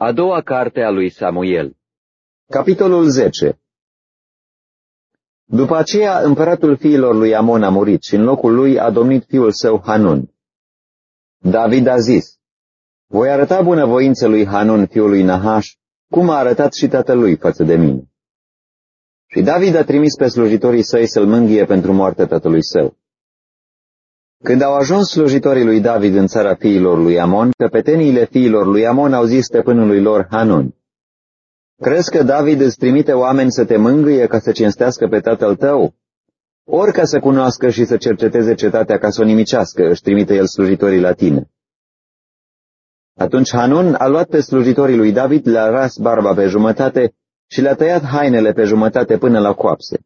A doua carte a lui Samuel Capitolul 10 După aceea, împăratul fiilor lui Amon a murit și în locul lui a domnit fiul său Hanun. David a zis, Voi arăta bunăvoință lui Hanun, fiul lui Nahaș, cum a arătat și tatălui față de mine. Și David a trimis pe slujitorii săi să-l mânghie pentru moartea tatălui său. Când au ajuns slujitorii lui David în țara fiilor lui Amon, căpeteniile fiilor lui Amon au zis stăpânului lor Hanun, Crezi că David îți trimite oameni să te mângâie ca să cinstească pe tatăl tău? Ori ca să cunoască și să cerceteze cetatea ca să o nimicească, își trimite el slujitorii la tine. Atunci Hanun a luat pe slujitorii lui David, le-a ras barba pe jumătate și le-a tăiat hainele pe jumătate până la coapse.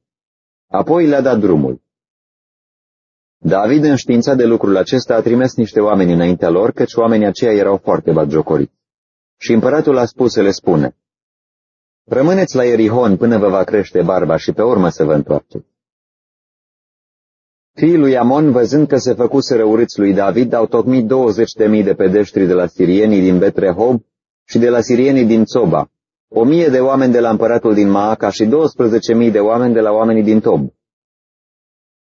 Apoi le-a dat drumul. David, înștiințat de lucrul acesta, a trimis niște oameni înaintea lor, căci oamenii aceia erau foarte batjocoriți. Și împăratul a spus să le spună, Rămâneți la Erihon până vă va crește barba și pe urmă să vă întoarceți. Fiii lui Amon, văzând că se făcuse urâți lui David, au tocmit 20 de mii de pedeștri de la sirienii din Betrehob și de la sirienii din Țoba, o mie de oameni de la împăratul din Maaca și 12 mii de oameni de la oamenii din Tob.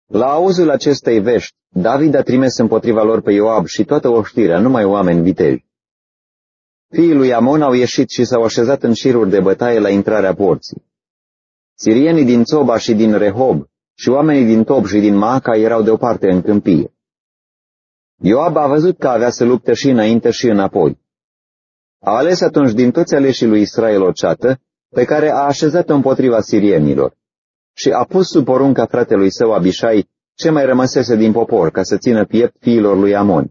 La auzul acestei vești, David a trimis împotriva lor pe Ioab și toată oștirea, numai oameni viteji. Fiii lui Amon au ieșit și s-au așezat în șiruri de bătaie la intrarea porții. Sirienii din Țoba și din Rehob și oamenii din Tob și din Maaca erau deoparte în câmpie. Ioab a văzut că avea să lupte și înainte și înapoi. A ales atunci din toți aleșii lui Israel o ceată, pe care a așezat-o împotriva sirienilor, și a pus sub porunca fratelui său Abishai ce mai rămăsese din popor ca să țină piept fiilor lui Amon.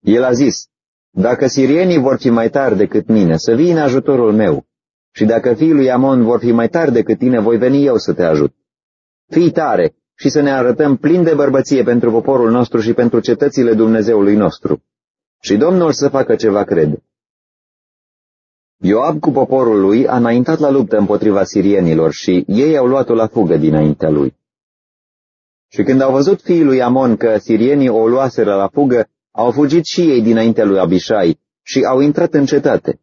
El a zis, dacă sirienii vor fi mai tari decât mine, să vii în ajutorul meu, și dacă fiii lui Amon vor fi mai tari decât tine, voi veni eu să te ajut. Fii tare și să ne arătăm plin de bărbăție pentru poporul nostru și pentru cetățile Dumnezeului nostru. Și Domnul să facă ceva crede. Ioab cu poporul lui a înaintat la luptă împotriva sirienilor și ei au luat-o la fugă dinaintea lui. Și când au văzut fiii lui Amon că sirienii o luaseră la fugă, au fugit și ei dinaintea lui Abishai și au intrat în cetate.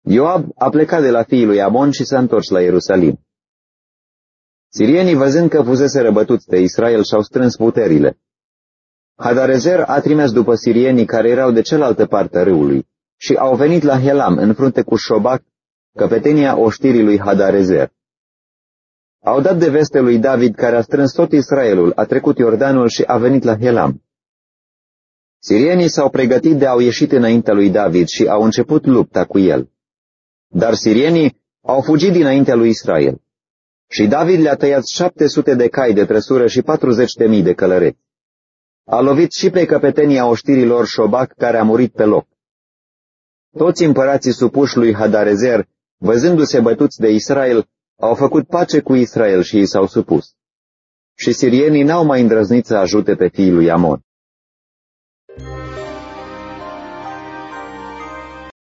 Ioab a plecat de la fiii lui Amon și s-a întors la Ierusalim. Sirienii, văzând că fusese răbătuți de Israel, și-au strâns puterile. Hadarezer a trimis după sirienii care erau de cealaltă parte a râului și au venit la Helam, în frunte cu Șobac, căpetenia oștirii lui Hadarezer. Au dat de veste lui David, care a strâns tot Israelul, a trecut Iordanul și a venit la Helam. Sirienii s-au pregătit de au ieșit înaintea lui David și au început lupta cu el. Dar sirienii au fugit dinaintea lui Israel. Și David le-a tăiat șapte de cai de trăsură și patruzeci de mii de călăreți. A lovit și pe căpetenia oștirilor Șobac, care a murit pe loc. Toți împărații supuși lui Hadarezer, văzându-se bătuți de Israel, au făcut pace cu Israel și i s-au supus. Și sirienii n-au mai îndrăznit să ajute pe fiii lui Amon.